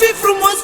fii frumos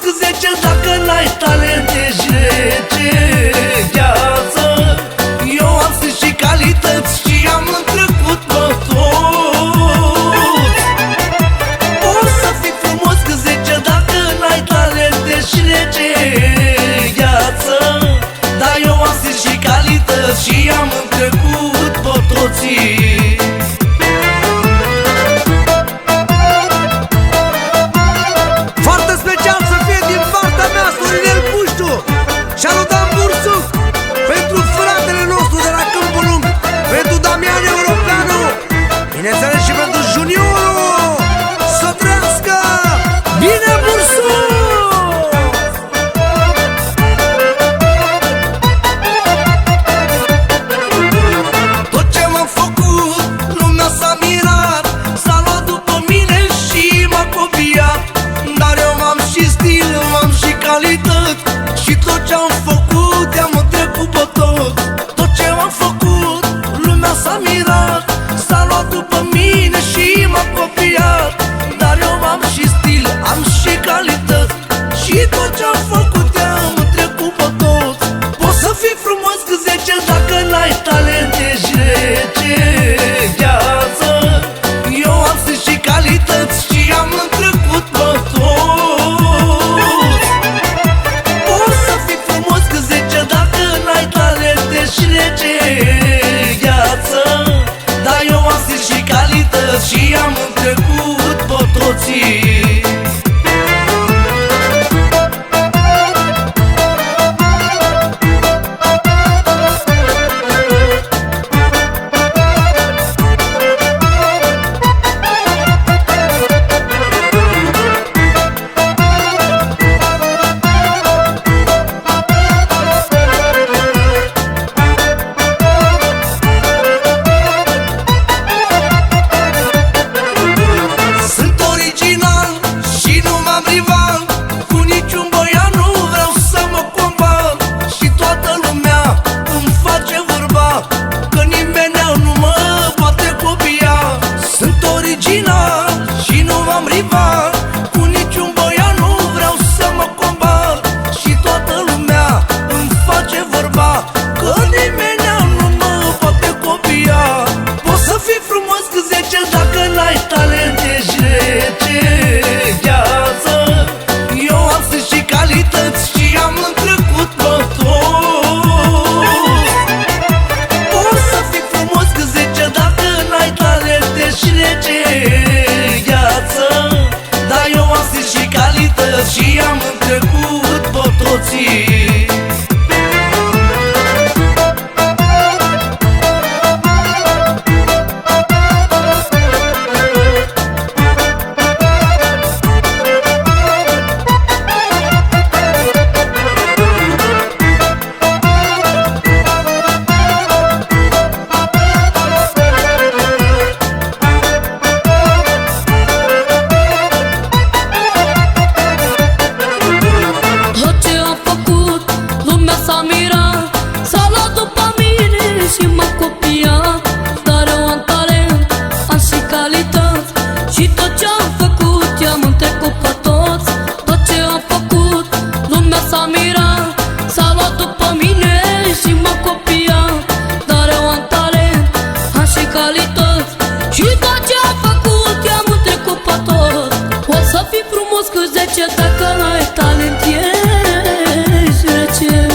rece Dacă n-ai talent ești rece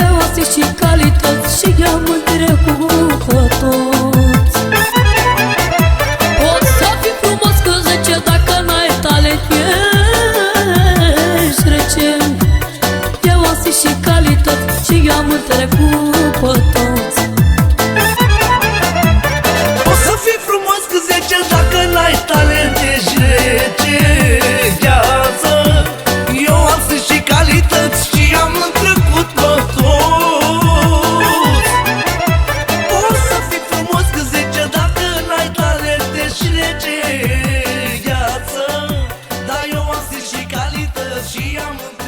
Eu astic și calități Și i-am întrecut cu toți. Poți să fii frumos că zece Dacă n-ai talent ești rece Eu astic și calități Și i-am întrecut I'm